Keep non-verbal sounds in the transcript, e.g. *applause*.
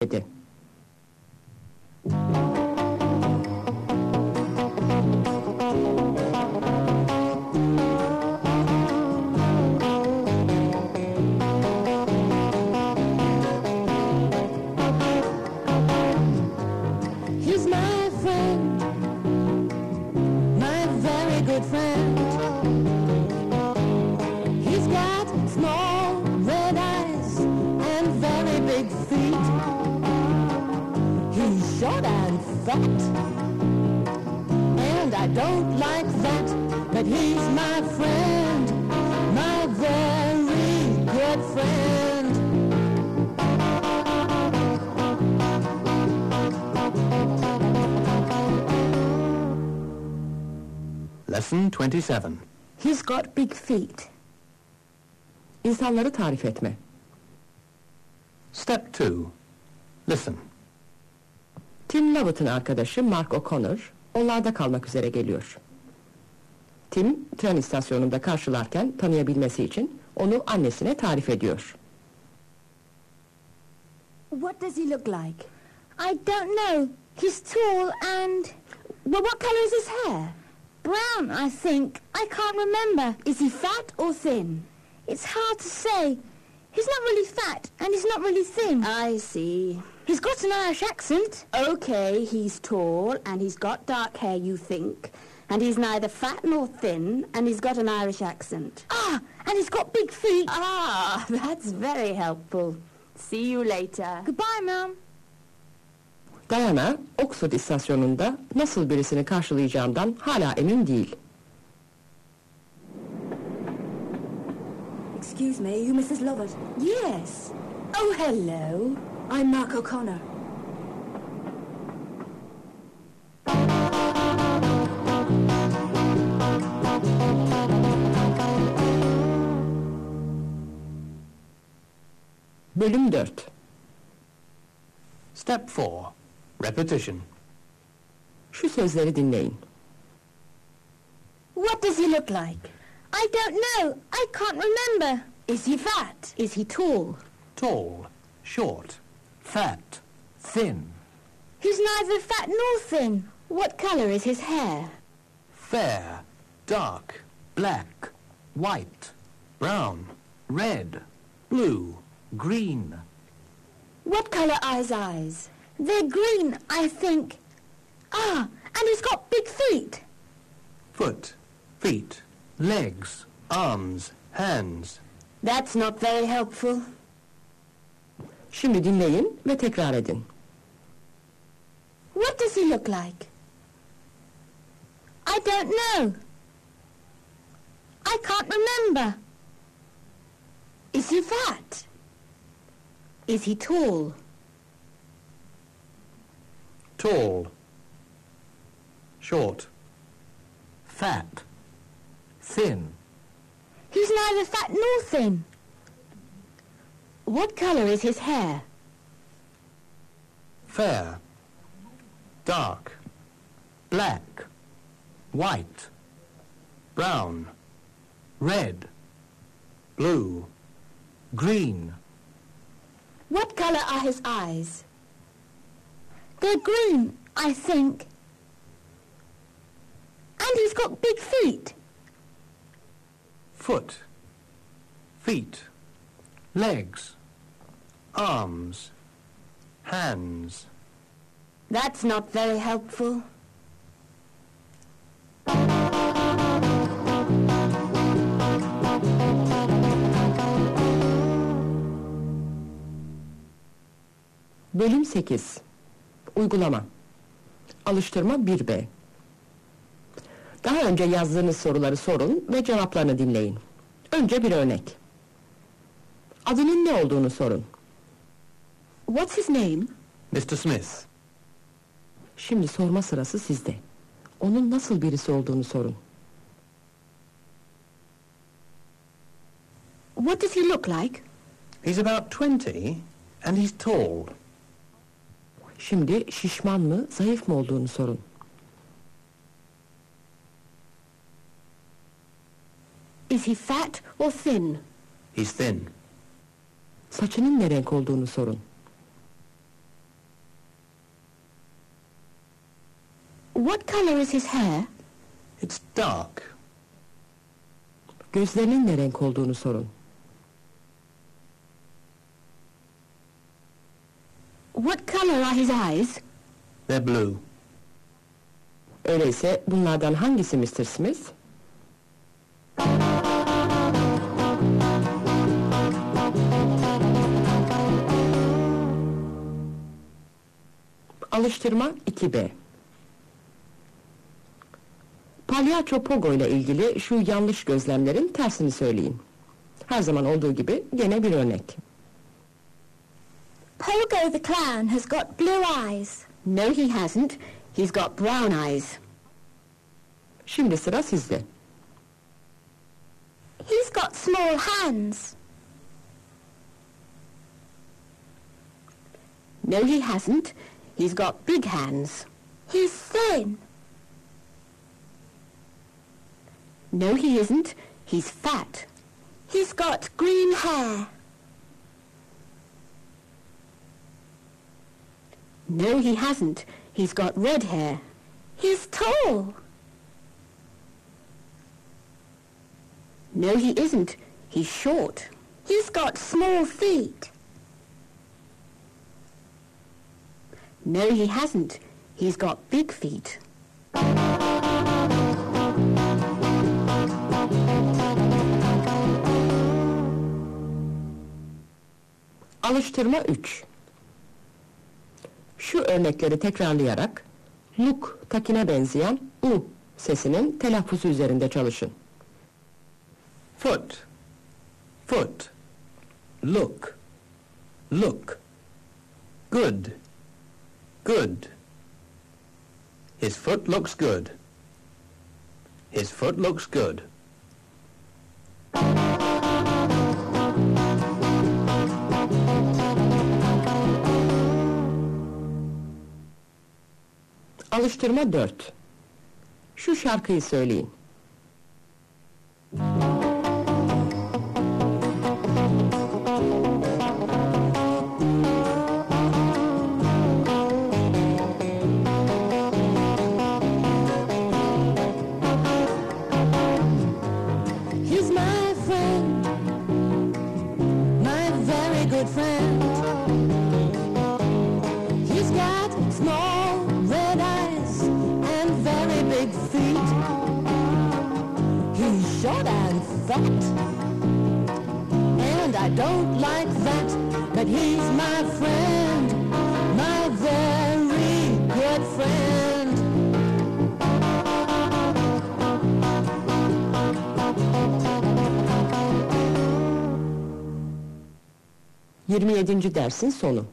对点 short and and I don't like that, but he's my friend, my very good friend. Lesson 27. He's got big feet. İnsanları tarif etme. Step 2. Listen. Tim Lovett'ın arkadaşı Mark O'Connor onlarda kalmak üzere geliyor. Tim tren istasyonunda karşılarken tanıyabilmesi için onu annesine tarif ediyor. What does he look like? I don't know. He's tall and... Well, what colour is his hair? Brown, I think. I can't remember. Is he fat or thin? It's hard to say. He's not really fat and he's not really thin. I see. He's got an Irish accent. Okay, he's tall and he's got dark hair, you think. And he's neither fat nor thin and he's got an Irish accent. Ah, and he's got big feet. Ah, *laughs* that's very helpful. See you later. Goodbye, Mum. Diana, Oxford istasyonunda nasıl birisini karşılayacağından hala emin değil. Excuse me, you Mrs. Lovett? Yes. Oh, hello. I'm Mark O'Connor. Bölüm 4 Step 4. Repetition. Şu sözleri dinleyin. What does he look like? I don't know. I can't remember. Is he fat? Is he tall? Tall, short, fat, thin, He's neither fat nor thin. What colour is his hair? fair, dark, black, white, brown, red, blue, green. What colour are his eyes? They're green, I think. Ah, and he's got big feet. Foot, feet, legs, arms, hands. That's not very helpful. Şimdi dinleyin ve tekrar edin. What does he look like? I don't know. I can't remember. Is he fat? Is he tall? Tall, short, fat, thin. He's neither fat nor thin. What colour is his hair? fair, dark, black, white, brown, red, blue, green. What colour are his eyes? They're green, I think. And he's got big feet. Foot, feet, legs, arms, hands. That's not very helpful. Bölüm 8 Uygulama Alıştırma 1B Daha önce yazdığınız soruları sorun ve cevaplarını dinleyin. Önce bir örnek. Adının ne olduğunu sorun. What's his name? Mr. Smith, Şimdi sorma sırası sizde. Onun nasıl birisi olduğunu sorun. What does he look like? he's about 20 and he's tall. Şimdi şişman mı, zayıf mı olduğunu sorun. Is he fat or thin? He's thin. Saçının ne renk olduğunu sorun. What colour is his hair? It's dark. Gözlerinin ne renk olduğunu sorun. What colour are his eyes? They're blue. Öyleyse bunlardan hangisi Mr. Smith? Alıştırma 2B Palyaço Pogo ile ilgili şu yanlış gözlemlerin tersini söyleyin. Her zaman olduğu gibi gene bir örnek. Pogo the clown has got blue eyes. No, he hasn't. He's got brown eyes. Şimdi sıra sizde. He's got small hands. No, he hasn't. He's got big hands. He's thin. No, he isn't. He's fat. He's got green hair. No, he hasn't. He's got red hair. He's tall. No, he isn't. He's short. He's got small feet. No, he hasn't. He's got big feet. Alıştırma 3 Şu örnekleri tekrarlayarak look takine benzeyen u sesinin telaffuzu üzerinde çalışın. Foot. Foot. Look. Look. Good. Good. His foot looks good. His foot looks good. Alıştırma 4 Şu şarkıyı söyleyin. Fat, and I don't like that, but he's my friend, my very good friend. 27. dersin sonu.